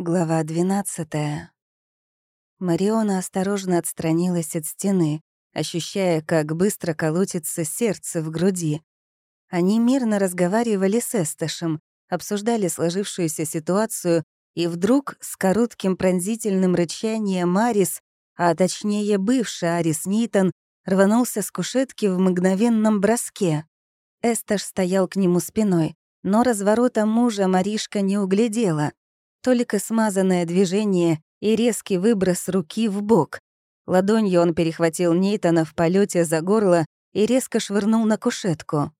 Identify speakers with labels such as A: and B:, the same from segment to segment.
A: Глава 12. Мариона осторожно отстранилась от стены, ощущая, как быстро колотится сердце в груди. Они мирно разговаривали с Эсташем, обсуждали сложившуюся ситуацию, и вдруг с коротким пронзительным рычанием Арис, а точнее бывший Арис Нейтон, рванулся с кушетки в мгновенном броске. Эсташ стоял к нему спиной, но разворота мужа Маришка не углядела — только смазанное движение и резкий выброс руки в бок. Ладонью он перехватил Нейтана в полете за горло и резко швырнул на кушетку.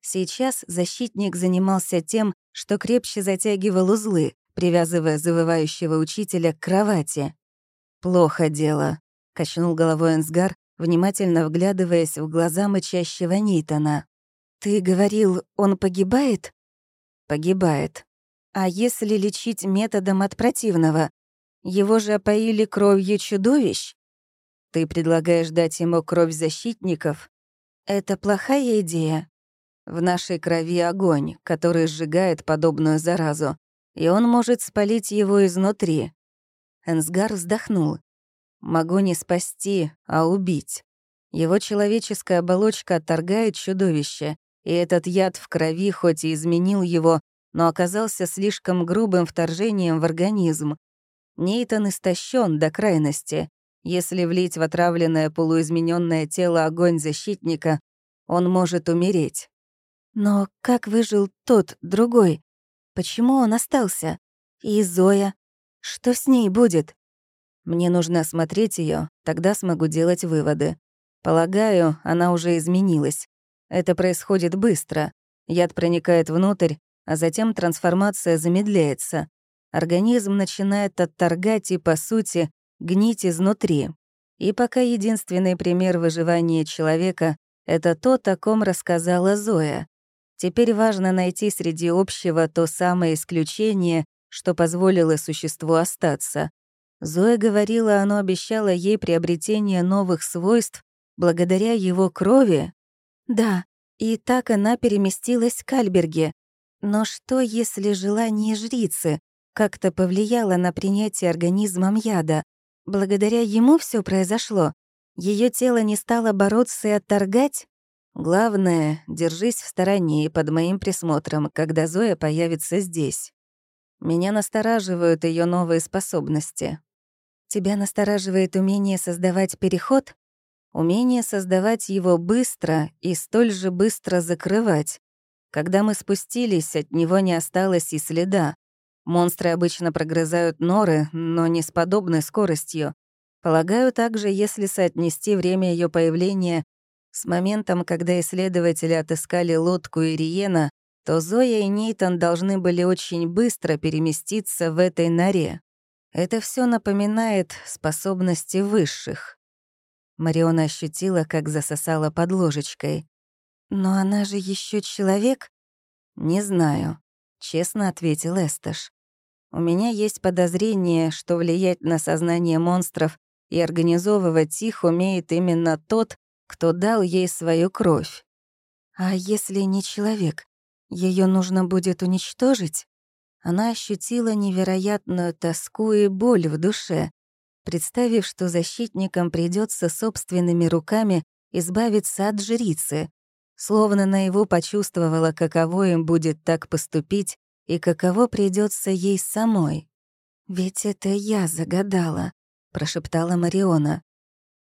A: Сейчас защитник занимался тем, что крепче затягивал узлы, привязывая завывающего учителя к кровати. «Плохо дело», — качнул головой Энсгар, внимательно вглядываясь в глаза мычащего Нейтана. «Ты говорил, он погибает?» «Погибает», а если лечить методом от противного? Его же опоили кровью чудовищ? Ты предлагаешь дать ему кровь защитников? Это плохая идея. В нашей крови огонь, который сжигает подобную заразу, и он может спалить его изнутри. Энсгар вздохнул. Могу не спасти, а убить. Его человеческая оболочка отторгает чудовище, и этот яд в крови хоть и изменил его, но оказался слишком грубым вторжением в организм. Нейтан истощен до крайности. Если влить в отравленное полуизмененное тело огонь защитника, он может умереть. Но как выжил тот, другой? Почему он остался? И Зоя? Что с ней будет? Мне нужно осмотреть ее, тогда смогу делать выводы. Полагаю, она уже изменилась. Это происходит быстро. Яд проникает внутрь, а затем трансформация замедляется. Организм начинает отторгать и, по сути, гнить изнутри. И пока единственный пример выживания человека — это то, о ком рассказала Зоя. Теперь важно найти среди общего то самое исключение, что позволило существу остаться. Зоя говорила, оно обещало ей приобретение новых свойств благодаря его крови. Да, и так она переместилась к Альберге, но что, если желание жрицы как-то повлияло на принятие организмом яда? Благодаря ему все произошло? Ее тело не стало бороться и отторгать? Главное, держись в стороне и под моим присмотром, когда Зоя появится здесь. Меня настораживают ее новые способности. Тебя настораживает умение создавать переход? Умение создавать его быстро и столь же быстро закрывать. Когда мы спустились, от него не осталось и следа. Монстры обычно прогрызают норы, но не с подобной скоростью. Полагаю, также, если соотнести время ее появления с моментом, когда исследователи отыскали лодку Ириена, то Зоя и Нейтан должны были очень быстро переместиться в этой норе. Это все напоминает способности высших. Мариона ощутила, как засосала под ложечкой. «Но она же еще человек?» «Не знаю», — честно ответил Эсташ. «У меня есть подозрение, что влиять на сознание монстров и организовывать их умеет именно тот, кто дал ей свою кровь. А если не человек, ее нужно будет уничтожить?» Она ощутила невероятную тоску и боль в душе, представив, что защитникам придется собственными руками избавиться от жрицы, словно наяву почувствовала, каково им будет так поступить и каково придется ей самой. «Ведь это я загадала», — прошептала Мариона.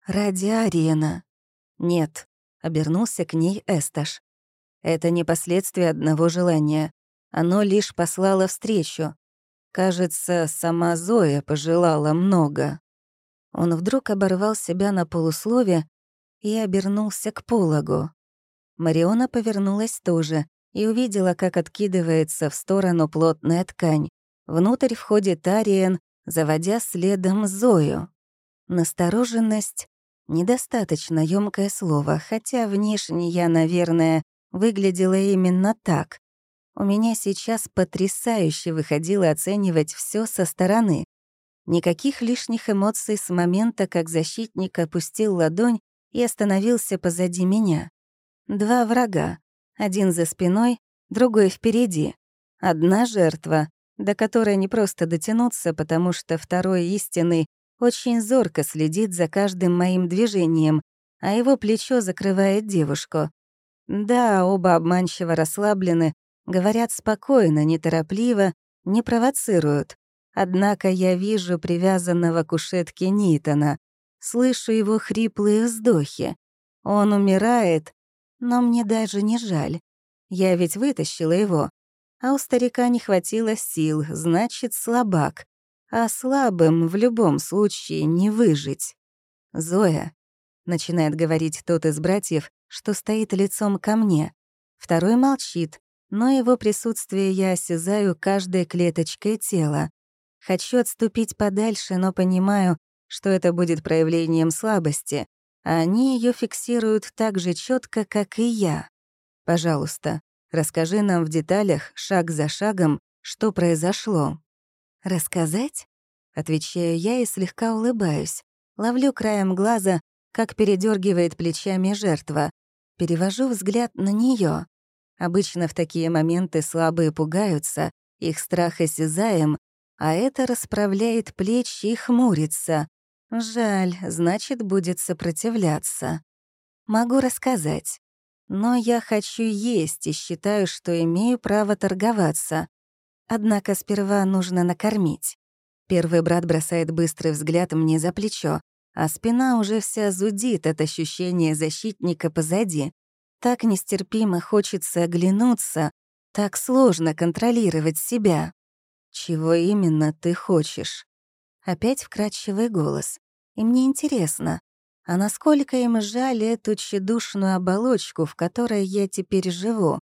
A: «Ради Ариена». «Нет», — обернулся к ней Эсташ. «Это не последствия одного желания. Оно лишь послало встречу. Кажется, сама Зоя пожелала много». Он вдруг оборвал себя на полуслове и обернулся к пологу. Мариона повернулась тоже и увидела, как откидывается в сторону плотная ткань. Внутрь входит Ариен, заводя следом Зою. Настороженность — недостаточно ёмкое слово, хотя внешне я, наверное, выглядела именно так. У меня сейчас потрясающе выходило оценивать все со стороны. Никаких лишних эмоций с момента, как защитник опустил ладонь и остановился позади меня. Два врага. Один за спиной, другой впереди. Одна жертва, до которой не просто дотянуться, потому что второй истинный очень зорко следит за каждым моим движением, а его плечо закрывает девушку. Да, оба обманчиво расслаблены, говорят спокойно, неторопливо, не провоцируют. Однако я вижу привязанного к кушетке Нитона, слышу его хриплые вздохи. Он умирает, но мне даже не жаль. Я ведь вытащила его. А у старика не хватило сил, значит, слабак. А слабым в любом случае не выжить. «Зоя», — начинает говорить тот из братьев, что стоит лицом ко мне. Второй молчит, но его присутствие я осязаю каждой клеточкой тела. Хочу отступить подальше, но понимаю, что это будет проявлением слабости, они ее фиксируют так же четко, как и я. Пожалуйста, расскажи нам в деталях, шаг за шагом, что произошло. «Рассказать?» — отвечаю я и слегка улыбаюсь. Ловлю краем глаза, как передергивает плечами жертва. Перевожу взгляд на нее. Обычно в такие моменты слабые пугаются, их страх осязаем, а это расправляет плечи и хмурится. Жаль, значит, будет сопротивляться. Могу рассказать. Но я хочу есть и считаю, что имею право торговаться. Однако сперва нужно накормить. Первый брат бросает быстрый взгляд мне за плечо, а спина уже вся зудит от ощущения защитника позади. Так нестерпимо хочется оглянуться, так сложно контролировать себя. Чего именно ты хочешь? Опять вкрадчивый голос. И мне интересно, а насколько им жаль эту тщедушную оболочку, в которой я теперь живу?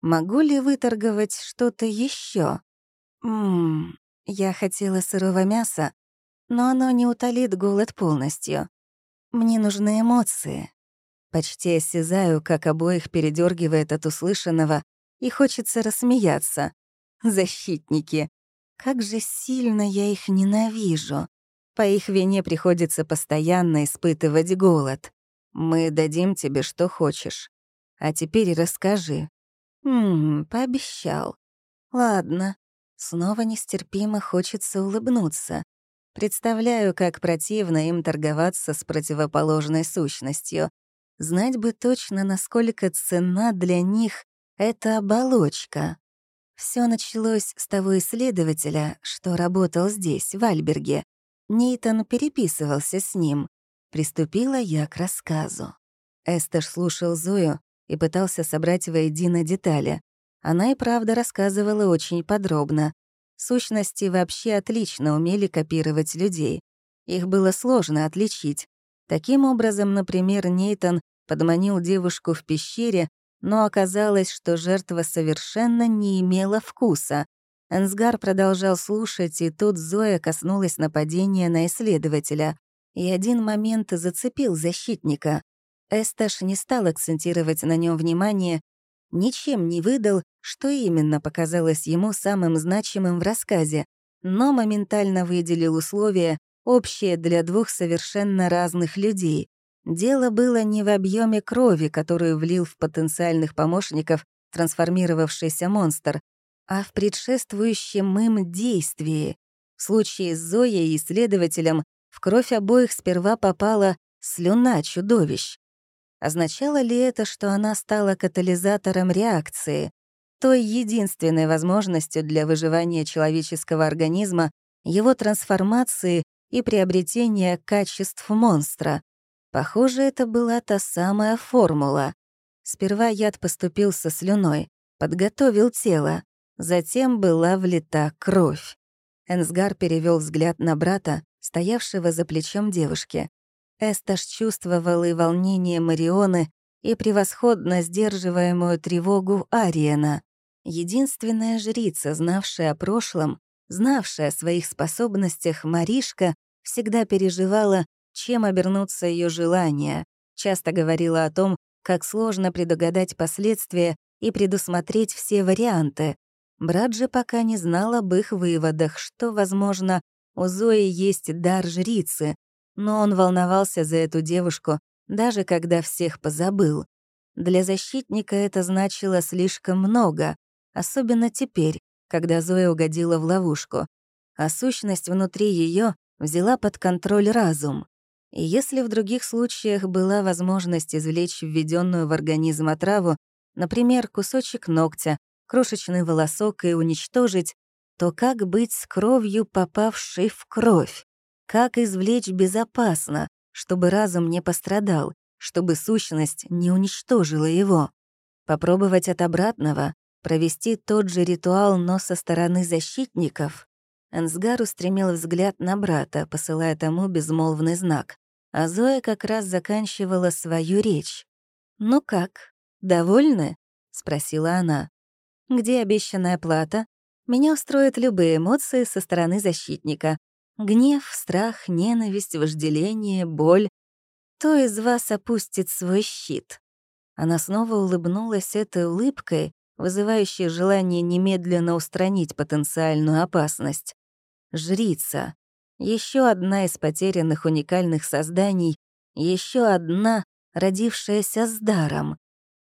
A: Могу ли выторговать что-то еще? Ммм, я хотела сырого мяса, но оно не утолит голод полностью. Мне нужны эмоции. Почти осязаю, как обоих передергивает от услышанного, и хочется рассмеяться. Защитники. Как же сильно я их ненавижу. По их вине приходится постоянно испытывать голод. Мы дадим тебе, что хочешь. А теперь расскажи, Ммм, пообещал. Ладно. Снова нестерпимо хочется улыбнуться. Представляю, как противно им торговаться с противоположной сущностью. Знать бы точно, насколько цена для них эта оболочка. Все началось с того исследователя, что работал здесь, в Альберге. Нейтан переписывался с ним. Приступила я к рассказу. Эстер слушал Зою, и пытался собрать воедино детали. Она и правда рассказывала очень подробно. Сущности вообще отлично умели копировать людей. Их было сложно отличить. Таким образом, например, Нейтон подманил девушку в пещере, но оказалось, что жертва совершенно не имела вкуса. Энсгар продолжал слушать, и тут Зоя коснулась нападения на исследователя. И один момент зацепил защитника. Эсташ не стал акцентировать на нем внимание, ничем не выдал, что именно показалось ему самым значимым в рассказе, но моментально выделил условия, общие для двух совершенно разных людей. Дело было не в объеме крови, которую влил в потенциальных помощников трансформировавшийся монстр, а в предшествующем им действии. В случае с Зоей и следователем в кровь обоих сперва попала слюна чудовищ. Означало ли это, что она стала катализатором реакции, той единственной возможностью для выживания человеческого организма, его трансформации и приобретения качеств монстра? Похоже, это была та самая формула. Сперва яд поступил со слюной, подготовил тело, затем была влита кровь. Энсгар перевел взгляд на брата, стоявшего за плечом девушки. Эсташ чувствовал и волнение Марионы, и превосходно сдерживаемую тревогу Ариена. Единственная жрица, знавшая о прошлом, знавшая о своих способностях Маришка, всегда переживала, чем обернутся ее желания, часто говорила о том, как сложно предугадать последствия и предусмотреть все варианты. Брат же пока не знал об их выводах, что, возможно, у Зои есть дар жрицы, но он волновался за эту девушку, даже когда всех позабыл. Для защитника это значило слишком много, особенно теперь, когда Зоя угодила в ловушку, а сущность внутри ее взяла под контроль разум. И если в других случаях была возможность извлечь введенную в организм отраву, например, кусочек ногтя, крошечный волосок и уничтожить, то как быть с кровью, попавшей в кровь? Как извлечь безопасно, чтобы разум не пострадал, чтобы сущность не уничтожила его? Попробовать от обратного, провести тот же ритуал, но со стороны защитников? Энсгар устремил взгляд на брата, посылая тому безмолвный знак. А Зоя как раз заканчивала свою речь. «Ну как, довольны?» — спросила она. «Где обещанная плата? Меня устроят любые эмоции со стороны защитника. Гнев, страх, ненависть, вожделение, боль. Кто из вас опустит свой щит?» Она снова улыбнулась этой улыбкой, вызывающей желание немедленно устранить потенциальную опасность. Жрица. Еще одна из потерянных уникальных созданий, еще одна, родившаяся с даром.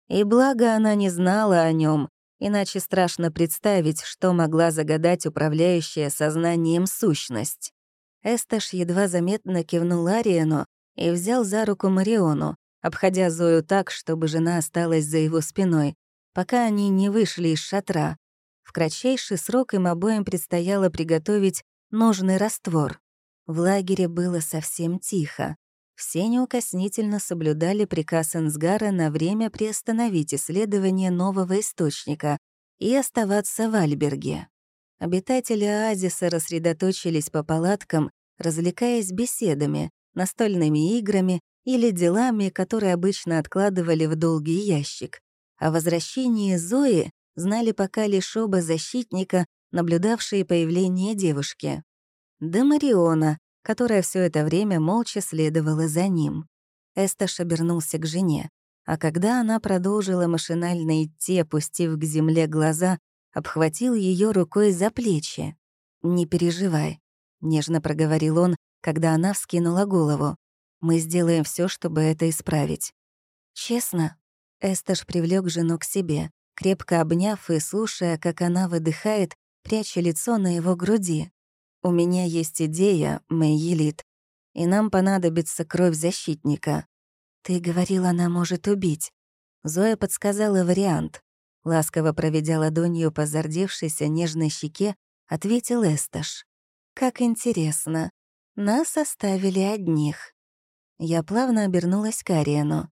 A: И благо она не знала о нем, иначе страшно представить, что могла загадать управляющая сознанием сущность. Эсташ едва заметно кивнул Ариену и взял за руку Мариону, обходя Зою так, чтобы жена осталась за его спиной, пока они не вышли из шатра. В кратчайший срок им обоим предстояло приготовить нужный раствор. В лагере было совсем тихо. Все неукоснительно соблюдали приказ Энсгара на время приостановить исследование нового источника и оставаться в Альберге. Обитатели оазиса рассредоточились по палаткам, развлекаясь беседами, настольными играми или делами, которые обычно откладывали в долгий ящик. О возвращении Зои знали пока лишь оба защитника, наблюдавшие появление девушки да Мариона, которая все это время молча следовала за ним. Эсташ обернулся к жене, а когда она продолжила машинально идти, опустив к земле глаза, обхватил ее рукой за плечи. «Не переживай», — нежно проговорил он, когда она вскинула голову. «Мы сделаем все, чтобы это исправить». «Честно?» Эсташ привлек жену к себе, крепко обняв и слушая, как она выдыхает, пряча лицо на его груди. «У меня есть идея, Мэйелит, и нам понадобится кровь защитника. Ты говорил, она может убить». Зоя подсказала вариант. Ласково проведя ладонью по зардевшейся нежной щеке, ответил Эсташ. «Как интересно. Нас оставили одних». Я плавно обернулась к Ариену.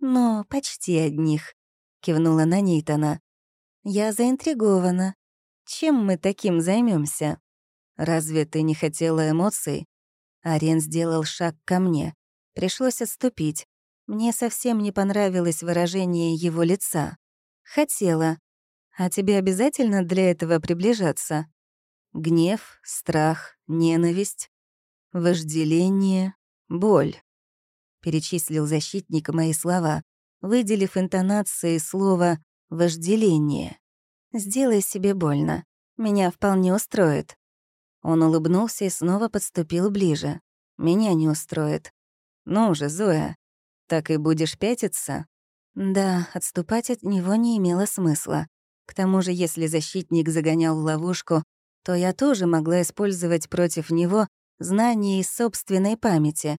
A: «Но почти одних», — кивнула на Нейтана. «Я заинтригована. Чем мы таким займемся? «Разве ты не хотела эмоций?» Арен сделал шаг ко мне. Пришлось отступить. Мне совсем не понравилось выражение его лица. «Хотела. А тебе обязательно для этого приближаться?» Гнев, страх, ненависть, вожделение, боль. Перечислил защитник мои слова, выделив интонацией слова «вожделение». «Сделай себе больно. Меня вполне устроит». Он улыбнулся и снова подступил ближе. «Меня не устроит. Ну же, Зоя, так и будешь пятиться?» Да, отступать от него не имело смысла. К тому же, если защитник загонял ловушку, то я тоже могла использовать против него знания из собственной памяти.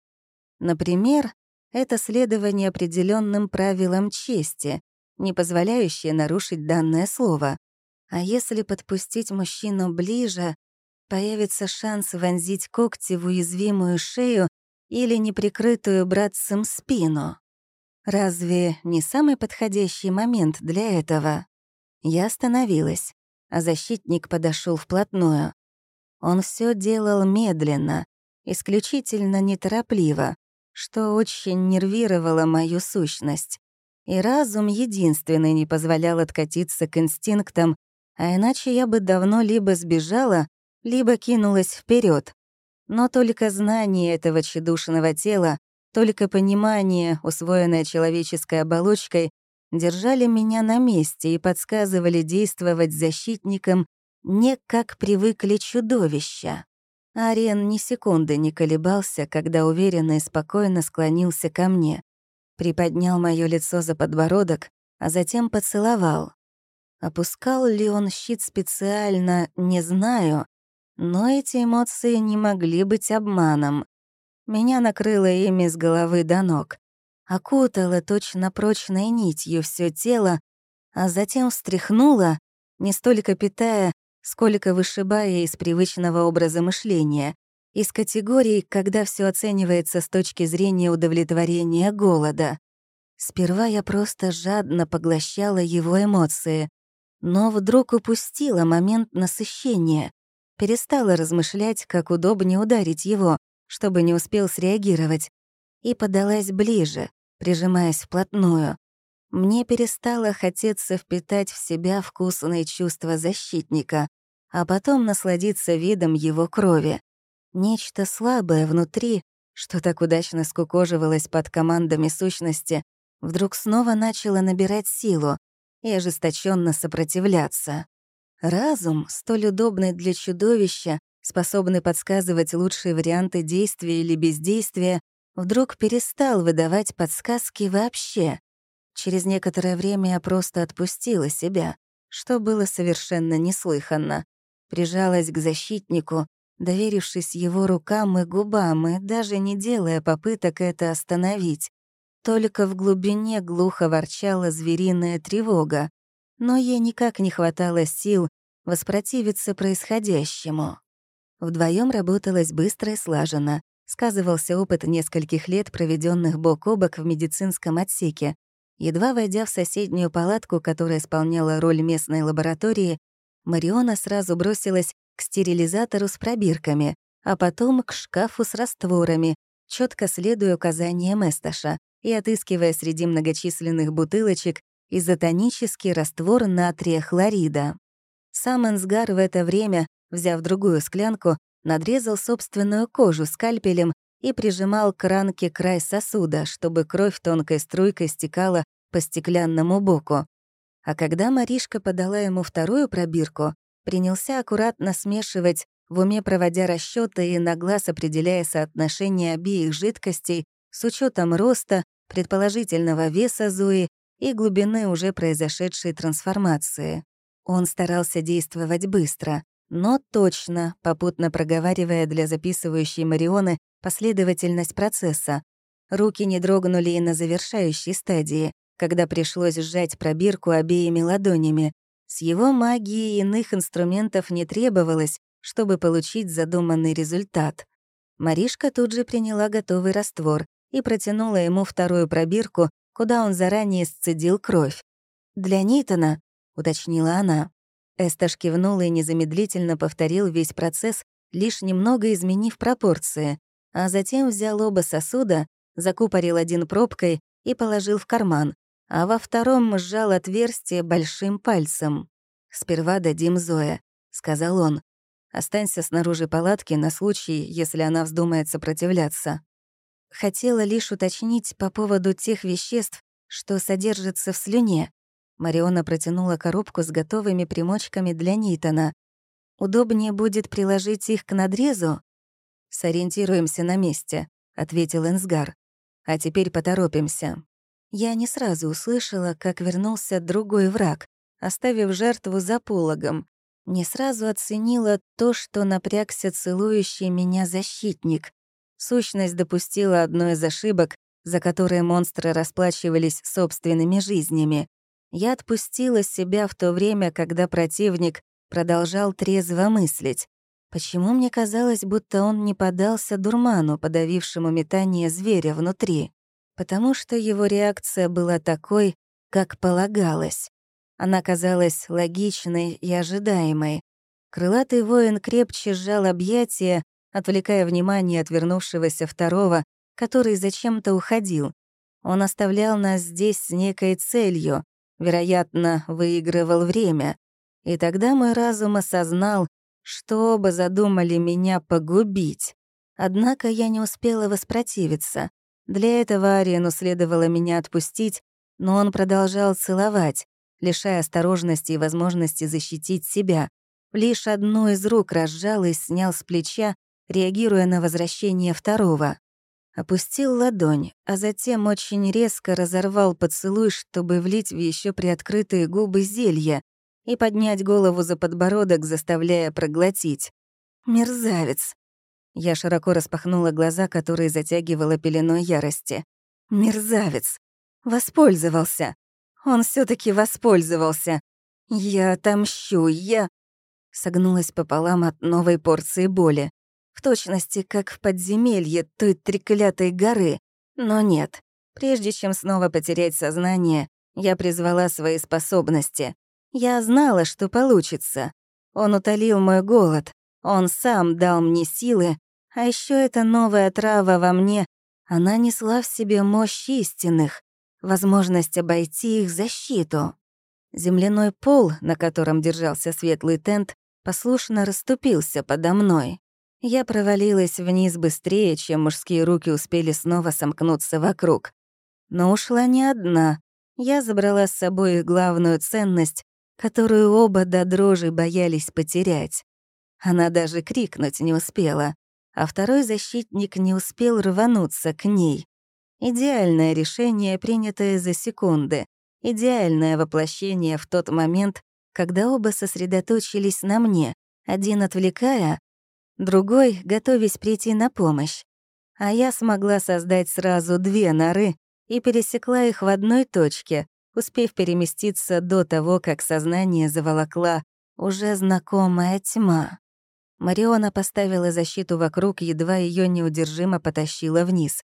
A: Например, это следование определенным правилам чести, не позволяющее нарушить данное слово. А если подпустить мужчину ближе, появится шанс вонзить когти в уязвимую шею или неприкрытую братцем спину. Разве не самый подходящий момент для этого? Я остановилась, а защитник подошел вплотную. Он все делал медленно, исключительно неторопливо, что очень нервировало мою сущность. И разум единственный не позволял откатиться к инстинктам, а иначе я бы давно либо сбежала, либо кинулась вперед. Но только знание этого тщедушного тела, только понимание, усвоенное человеческой оболочкой, держали меня на месте и подсказывали действовать защитником не как привыкли чудовища. Ариен ни секунды не колебался, когда уверенно и спокойно склонился ко мне, приподнял моё лицо за подбородок, а затем поцеловал. Опускал ли он щит специально, не знаю, но эти эмоции не могли быть обманом. Меня накрыло ими с головы до ног, окутало точно прочной нитью все тело, а затем встряхнуло, не столько питая, сколько вышибая из привычного образа мышления, из категории, когда все оценивается с точки зрения удовлетворения голода. Сперва я просто жадно поглощала его эмоции, но вдруг упустила момент насыщения, перестала размышлять, как удобнее ударить его, чтобы не успел среагировать, и подалась ближе, прижимаясь вплотную. Мне перестало хотеться впитать в себя вкусные чувства защитника, а потом насладиться видом его крови. Нечто слабое внутри, что так удачно скукоживалось под командами сущности, вдруг снова начало набирать силу и ожесточенно сопротивляться. Разум, столь удобный для чудовища, способный подсказывать лучшие варианты действия или бездействия, вдруг перестал выдавать подсказки вообще. Через некоторое время я просто отпустила себя, что было совершенно неслыханно. Прижалась к защитнику, доверившись его рукам и губам, и даже не делая попыток это остановить. Только в глубине глухо ворчала звериная тревога, но ей никак не хватало сил воспротивиться происходящему. Вдвоем работалось быстро и слаженно. Сказывался опыт нескольких лет, проведенных бок о бок в медицинском отсеке. Едва войдя в соседнюю палатку, которая исполняла роль местной лаборатории, Мариона сразу бросилась к стерилизатору с пробирками, а потом к шкафу с растворами, четко следуя указаниям Эсташа и отыскивая среди многочисленных бутылочек изотонический раствор натрия хлорида. Сам Энсгар в это время, взяв другую склянку, надрезал собственную кожу скальпелем и прижимал к ранке край сосуда, чтобы кровь тонкой струйкой стекала по стеклянному боку. А когда Маришка подала ему вторую пробирку, принялся аккуратно смешивать, в уме проводя расчеты и на глаз определяя соотношение обеих жидкостей с учетом роста, предположительного веса Зои и глубины уже произошедшей трансформации. Он старался действовать быстро, но точно, попутно проговаривая для записывающей Марионы последовательность процесса. Руки не дрогнули и на завершающей стадии, когда пришлось сжать пробирку обеими ладонями. С его магией иных инструментов не требовалось, чтобы получить задуманный результат. Маришка тут же приняла готовый раствор и протянула ему вторую пробирку, куда он заранее сцедил кровь. «Для Нитона», — уточнила она. Эсташ кивнул и незамедлительно повторил весь процесс, лишь немного изменив пропорции, а затем взял оба сосуда, закупорил один пробкой и положил в карман, а во втором сжал отверстие большим пальцем. «Сперва дадим Зоя», — сказал он. «Останься снаружи палатки на случай, если она вздумает сопротивляться». Хотела лишь уточнить по поводу тех веществ, что содержатся в слюне. Мариона протянула коробку с готовыми примочками для Нитона. «Удобнее будет приложить их к надрезу?» «Сориентируемся на месте», — ответил Энсгар. «А теперь поторопимся. Я не сразу услышала, как вернулся другой враг, оставив жертву за пологом. Не сразу оценила то, что напрягся целующий меня защитник. Сущность допустила одну из ошибок, за которые монстры расплачивались собственными жизнями. Я отпустила себя в то время, когда противник продолжал трезво мыслить. Почему мне казалось, будто он не подался дурману, подавившему метание зверя внутри? потому что его реакция была такой, как полагалось. Она казалась логичной и ожидаемой. Крылатый воин крепче сжал объятия, отвлекая внимание от вернувшегося второго, который зачем-то уходил. Он оставлял нас здесь с некой целью, вероятно, выигрывал время. И тогда мой разум осознал, что оба задумали меня погубить. Однако я не успела воспротивиться. Для этого Ариену следовало меня отпустить, но он продолжал целовать, лишая осторожности и возможности защитить себя. Лишь одну из рук разжал и снял с плеча, реагируя на возвращение второго. Опустил ладонь, а затем очень резко разорвал поцелуй, чтобы влить в еще приоткрытые губы зелья, и поднять голову за подбородок, заставляя проглотить. «Мерзавец!» Я широко распахнула глаза, которые затягивала пеленой ярости. «Мерзавец! Воспользовался! Он все таки воспользовался! Я отомщу, я...» Согнулась пополам от новой порции боли. В точности, как в подземелье той треклятой горы. Но нет. Прежде чем снова потерять сознание, я призвала свои способности. Я знала, что получится. Он утолил мой голод. Он сам дал мне силы. А еще эта новая трава во мне, она несла в себе мощь истинных, возможность обойти их защиту. Земляной пол, на котором держался светлый тент, послушно расступился подо мной. Я провалилась вниз быстрее, чем мужские руки успели снова сомкнуться вокруг. Но ушла не одна. Я забрала с собой главную ценность, которую оба до дрожи боялись потерять. Она даже крикнуть не успела, а второй защитник не успел рвануться к ней. Идеальное решение, принятое за секунды. Идеальное воплощение в тот момент, когда оба сосредоточились на мне, один отвлекая, другой готовясь прийти на помощь. А я смогла создать сразу две норы, и пересекла их в одной точке, успев переместиться до того, как сознание заволокла уже знакомая тьма. Мариона поставила защиту вокруг, едва ее неудержимо потащила вниз.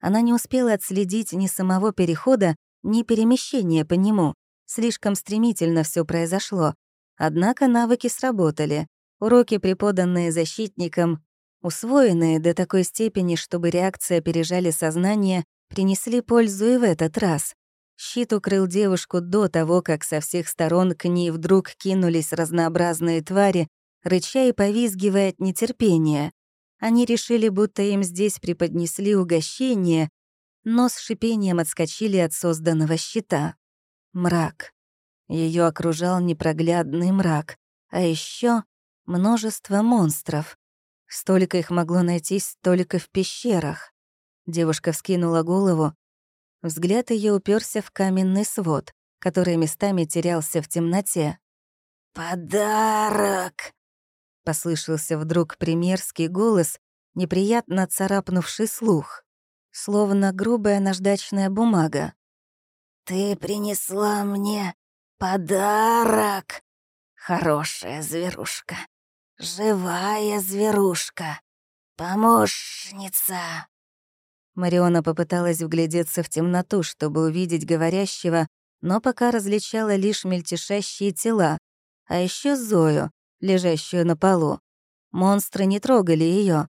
A: Она не успела отследить ни самого перехода, ни перемещения по нему. Слишком стремительно все произошло. Однако навыки сработали. Уроки, преподанные защитникам, усвоенные до такой степени, чтобы реакция опережали сознание, принесли пользу и в этот раз. Щит укрыл девушку до того, как со всех сторон к ней вдруг кинулись разнообразные твари, рыча и повизгивая от нетерпения. Они решили, будто им здесь преподнесли угощение, но с шипением отскочили от созданного щита. Мрак. Ее окружал непроглядный мрак, а еще множество монстров. Столько их могло найтись только в пещерах. Девушка вскинула голову. Взгляд ее уперся в каменный свод, который местами терялся в темноте. «Подарок!» — послышался вдруг примерский голос, неприятно царапнувший слух, словно грубая наждачная бумага. «Ты принесла мне подарок, хорошая зверушка, живая зверушка, помощница!» Мариона попыталась вглядеться в темноту, чтобы увидеть говорящего, но пока различала лишь мельтешащие тела, а еще Зою, лежащую на полу. Монстры не трогали ее,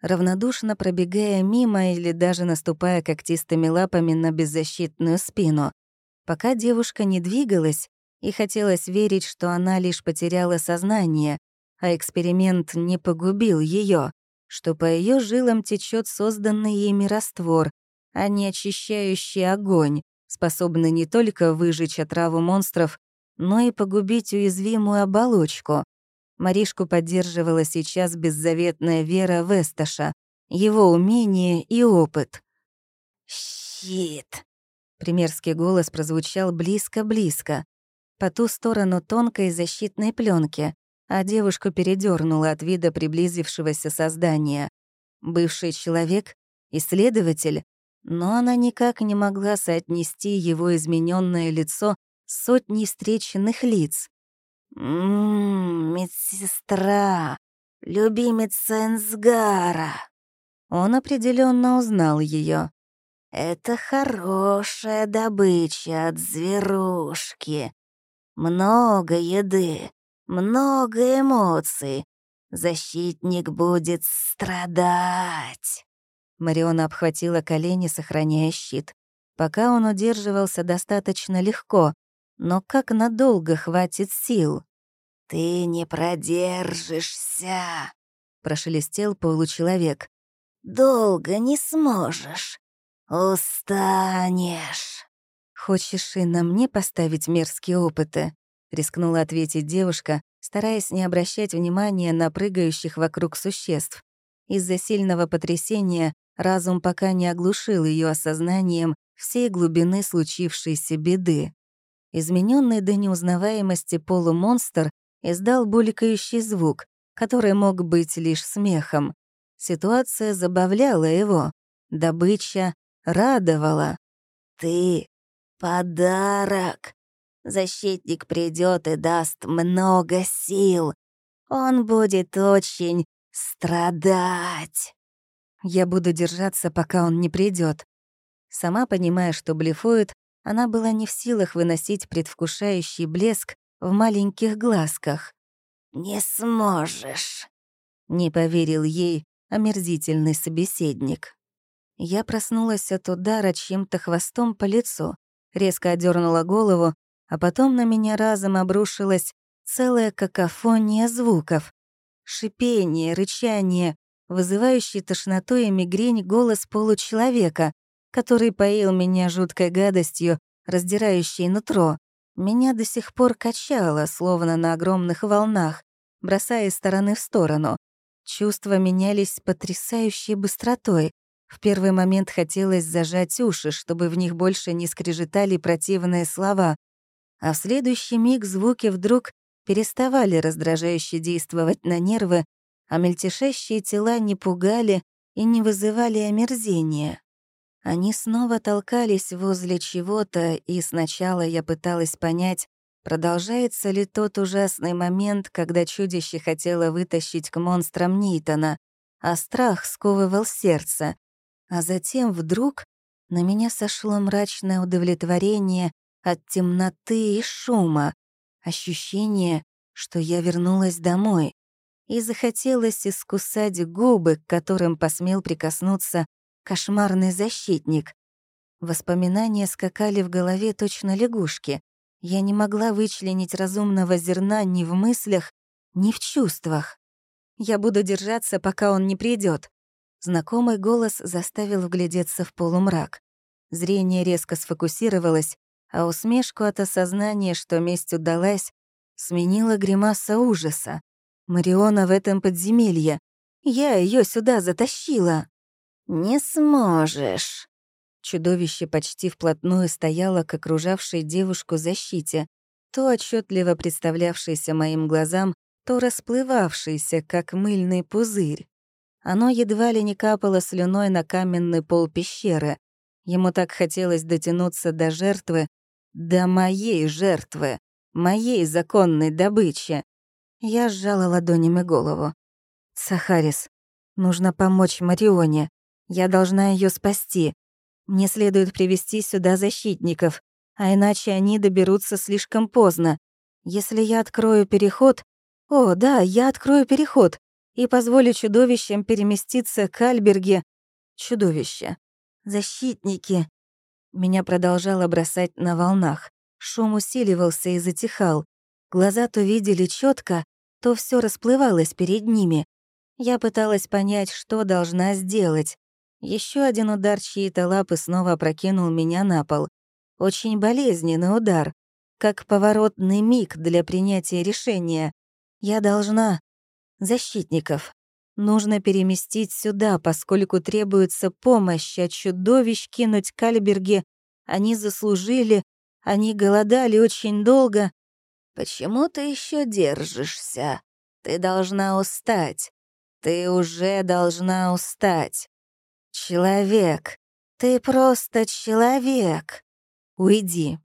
A: равнодушно пробегая мимо или даже наступая когтистыми лапами на беззащитную спину. Пока девушка не двигалась, и хотелось верить, что она лишь потеряла сознание, а эксперимент не погубил ее что по ее жилам течет созданный ими раствор, а не очищающий огонь, способный не только выжечь отраву монстров, но и погубить уязвимую оболочку. Маришку поддерживала сейчас беззаветная вера в Эсташа, его умение и опыт. «Щит!» Примерский голос прозвучал близко-близко, по ту сторону тонкой защитной пленки, а девушку передернуло от вида приблизившегося создания. Бывший человек, исследователь, но она никак не могла соотнести его измененное лицо с сотней встреченных лиц. «Ммм, медсестра, любимица Энсгара». Он определенно узнал ее. «Это хорошая добыча от зверушки. Много еды, много эмоций. Защитник будет страдать. Мариона обхватила колени, сохраняя щит. Пока он удерживался достаточно легко, но как надолго хватит сил? «Ты не продержишься», — прошелестел получеловек. «Долго не сможешь. Устанешь». «Хочешь и на мне поставить мерзкие опыты?» — рискнула ответить девушка, стараясь не обращать внимания на прыгающих вокруг существ. Из-за сильного потрясения разум пока не оглушил ее осознанием всей глубины случившейся беды. Измененный до неузнаваемости полумонстр издал булькающий звук, который мог быть лишь смехом. Ситуация забавляла его, добыча радовала. «Ты — подарок. Защитник придет и даст много сил. Он будет очень страдать. Я буду держаться, пока он не придет. Сама понимая, что блефует, она была не в силах выносить предвкушающий блеск в маленьких глазках. «Не сможешь», — не поверил ей омерзительный собеседник. Я проснулась от удара чьим-то хвостом по лицу, резко одернула голову, а потом на меня разом обрушилась целая какофония звуков. Шипение, рычание, вызывающий тошноту и мигрень голос получеловека, который поил меня жуткой гадостью, раздирающей нутро. Меня до сих пор качало, словно на огромных волнах, бросая из стороны в сторону. Чувства менялись с потрясающей быстротой. В первый момент хотелось зажать уши, чтобы в них больше не скрежетали противные слова, а в следующий миг звуки вдруг переставали раздражающе действовать на нервы, а мельтешащие тела не пугали и не вызывали омерзения. Они снова толкались возле чего-то, и сначала я пыталась понять, продолжается ли тот ужасный момент, когда чудище хотело вытащить к монстрам Нейтона, а страх сковывал сердце. А затем вдруг на меня сошло мрачное удовлетворение от темноты и шума, ощущение, что я вернулась домой, и захотелось искусать губы, к которым посмел прикоснуться кошмарный защитник. Воспоминания скакали в голове точно лягушки. Я не могла вычленить разумного зерна ни в мыслях, ни в чувствах. Я буду держаться, пока он не придет. Знакомый голос заставил вглядеться в полумрак. Зрение резко сфокусировалось, а усмешку от осознания, что месть удалась, сменила гримаса ужаса. Мариона в этом подземелье. Я ее сюда затащила. «Не сможешь». Чудовище почти вплотную стояло к окружавшей девушку защите, то отчетливо представлявшейся моим глазам, то расплывавшейся, как мыльный пузырь. Оно едва ли не капало слюной на каменный пол пещеры. Ему так хотелось дотянуться до жертвы, до моей жертвы, моей законной добычи. Я сжала ладонями голову. «Сахарис, нужно помочь Марионе. Я должна ее спасти. Мне следует привести сюда защитников, а иначе они доберутся слишком поздно. Если я открою переход... О, да, я открою переход и позволю чудовищам переместиться к Альберге. Чудовище. Защитники. Меня продолжало бросать на волнах. Шум усиливался и затихал. Глаза то видели четко, то все расплывалось перед ними. Я пыталась понять, что должна сделать. Еще один удар чьей-то лапы снова опрокинул меня на пол. Очень болезненный удар, как поворотный миг для принятия решения. Я должна... Защитников. Нужно переместить сюда, поскольку требуется помощь, а чудовищ кинуть Кальберги они заслужили, они голодали очень долго. Почему ты еще держишься? Ты должна устать. Ты уже должна устать. Человек. Ты просто человек. Уйди.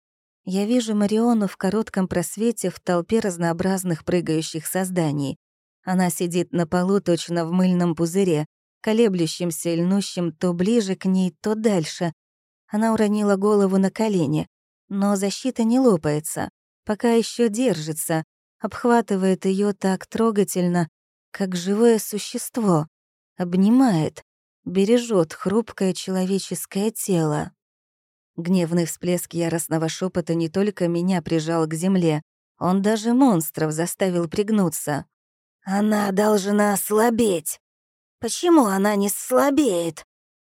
A: Я вижу Мариону в коротком просвете в толпе разнообразных прыгающих созданий. Она сидит на полу точно в мыльном пузыре, колеблющимся и льнущим то ближе к ней, то дальше. Она уронила голову на колени, но защита не лопается, пока еще держится, обхватывает ее так трогательно, как живое существо, обнимает, бережет хрупкое человеческое тело. Гневный всплеск яростного шепота не только меня прижал к земле, он даже монстров заставил пригнуться. Она должна слабеть. Почему она не слабеет?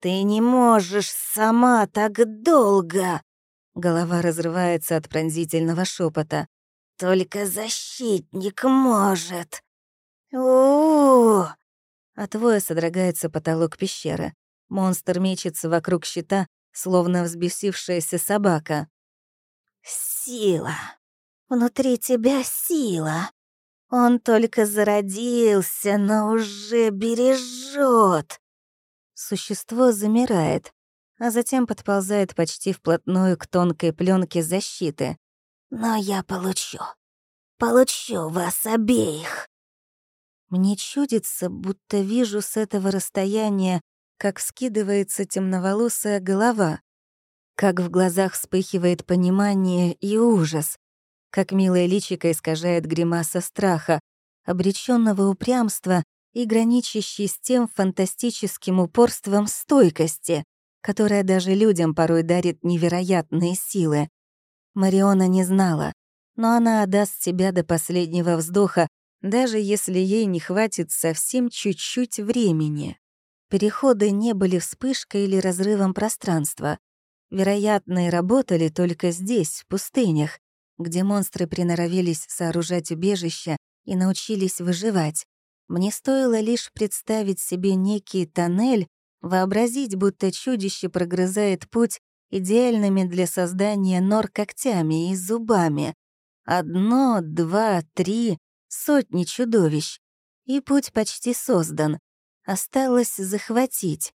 A: Ты не можешь сама так долго. Голова разрывается от пронзительного шепота. Только защитник может. У, -у, -у, От воя содрогается потолок пещеры. Монстр мечется вокруг щита, словно взбесившаяся собака. Сила. Внутри тебя сила. Он только зародился, но уже бережет. Существо замирает, а затем подползает почти вплотную к тонкой пленке защиты. Но я получу. Получу вас обеих. Мне чудится, будто вижу с этого расстояния, как скидывается темноволосая голова, как в глазах вспыхивает понимание и ужас, как милое личико искажает гримаса страха, обреченного упрямства и граничащей с тем фантастическим упорством стойкости, которая даже людям порой дарит невероятные силы. Мариона не знала, но она отдаст себя до последнего вздоха, даже если ей не хватит совсем чуть-чуть времени. Переходы не были вспышкой или разрывом пространства. Вероятно, и работали только здесь, в пустынях, где монстры приноровились сооружать убежища и научились выживать. Мне стоило лишь представить себе некий тоннель, вообразить, будто чудище прогрызает путь идеальными для создания нор когтями и зубами. Одно, два, три, сотни чудовищ. И путь почти создан. Осталось захватить.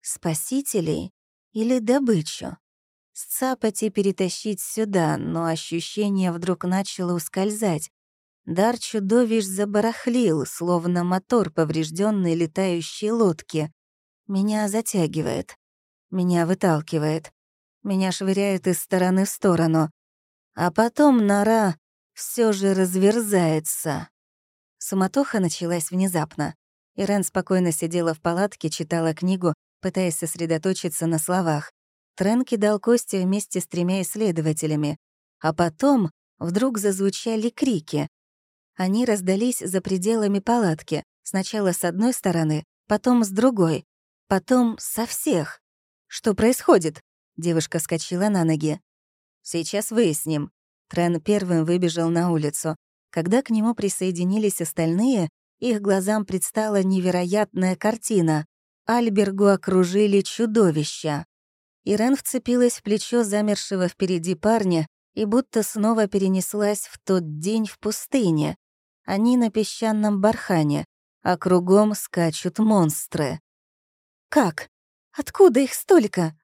A: Спасителей или добычу. Сцапать и перетащить сюда, но ощущение вдруг начало ускользать. Дар чудовищ забарахлил, словно мотор поврежденной летающей лодки. Меня затягивает. Меня выталкивает. Меня швыряет из стороны в сторону. А потом нора все же разверзается. Суматоха началась внезапно. Ирен спокойно сидела в палатке, читала книгу, пытаясь сосредоточиться на словах. Трен кидал кости вместе с тремя исследователями. А потом вдруг зазвучали крики. Они раздались за пределами палатки, сначала с одной стороны, потом с другой, потом со всех. «Что происходит?» Девушка скочила на ноги. «Сейчас выясним». Трен первым выбежал на улицу. Когда к нему присоединились остальные, их глазам предстала невероятная картина. Альбергу окружили чудовища. Ирен вцепилась в плечо замершего впереди парня и будто снова перенеслась в тот день в пустыне. Они на песчаном бархане, а кругом скачут монстры. «Как? Откуда их столько?»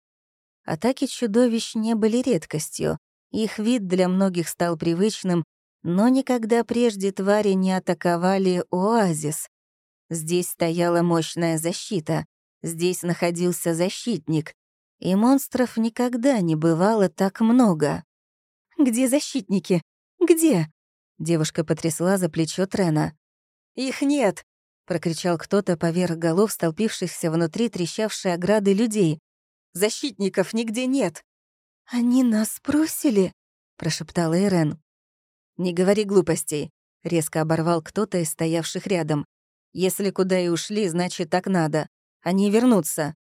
A: Атаки чудовищ не были редкостью. Их вид для многих стал привычным, но никогда прежде твари не атаковали оазис. Здесь стояла мощная защита, здесь находился защитник, и монстров никогда не бывало так много. «Где защитники? Где?» Девушка потрясла за плечо Трена. «Их нет!» — прокричал кто-то поверх голов столпившихся внутри трещавшей ограды людей. «Защитников нигде нет!» «Они нас бросили?» — прошептала Ирен. «Не говори глупостей», — резко оборвал кто-то из стоявших рядом. «Если куда и ушли, значит, так надо. Они вернутся.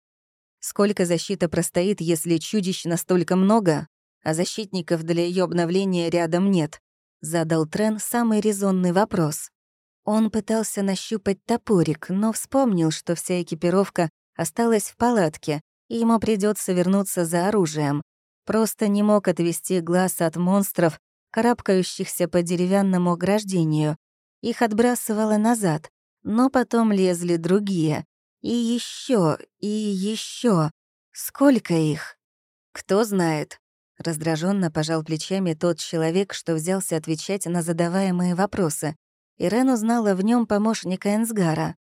A: Сколько защита простоит, если чудищ настолько много, а защитников для ее обновления рядом нет?» Задал Трен самый резонный вопрос. Он пытался нащупать топорик, но вспомнил, что вся экипировка осталась в палатке, и ему придется вернуться за оружием. Просто не мог отвести глаз от монстров, карабкающихся по деревянному ограждению. Их отбрасывало назад, но потом лезли другие. И еще, и еще. Сколько их? Кто знает. Раздраженно пожал плечами тот человек, что взялся отвечать на задаваемые вопросы. Ирен узнала в нем помощника Энсгара.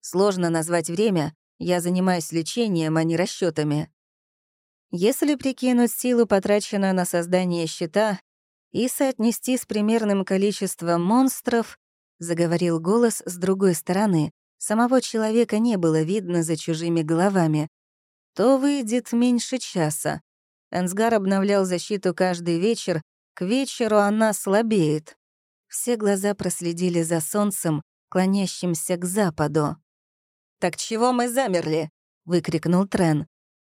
A: «Сложно назвать время, я занимаюсь лечением, а не расчетами. Если прикинуть силу, потраченную на создание щита, и соотнести с примерным количеством монстров, заговорил голос с другой стороны. Самого человека не было видно за чужими головами. То выйдет меньше часа. Энсгар обновлял защиту каждый вечер, к вечеру она слабеет. Все глаза проследили за солнцем, клонящимся к западу. «Так чего мы замерли?» — выкрикнул Трен.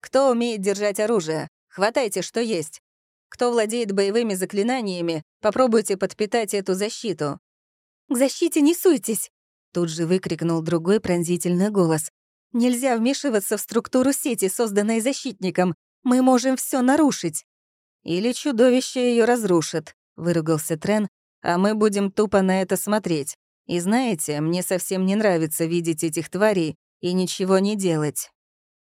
A: «Кто умеет держать оружие? Хватайте, что есть. Кто владеет боевыми заклинаниями, попробуйте подпитать эту защиту». «К защите не суйтесь!» Тут же выкрикнул другой пронзительный голос. «Нельзя вмешиваться в структуру сети, созданной защитником. Мы можем все нарушить». Или чудовище ее разрушит», — выругался Трен, «а мы будем тупо на это смотреть. И знаете, мне совсем не нравится видеть этих тварей и ничего не делать.